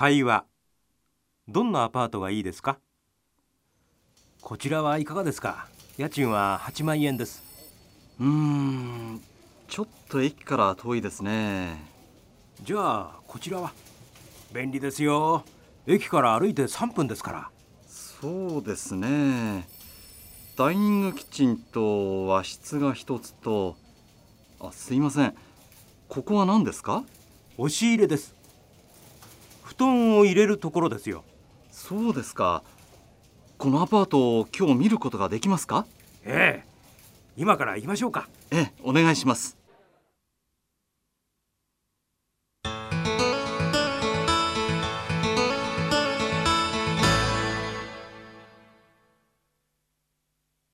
会話。どんなアパートがいいですか？こちらはいかがですか？家賃は8万円です。うーんちょっと駅から遠いですね。じゃあこちらは？便利ですよ。駅から歩いて3分ですから。そうですね。ダイニングキッチンと和室が一つとあすいません。ここは何ですか？押し入れです。布団を入れるところですよ。そうですか。このアパートを今日見ることができますか？ええ。今から行きましょうか。ええお願いします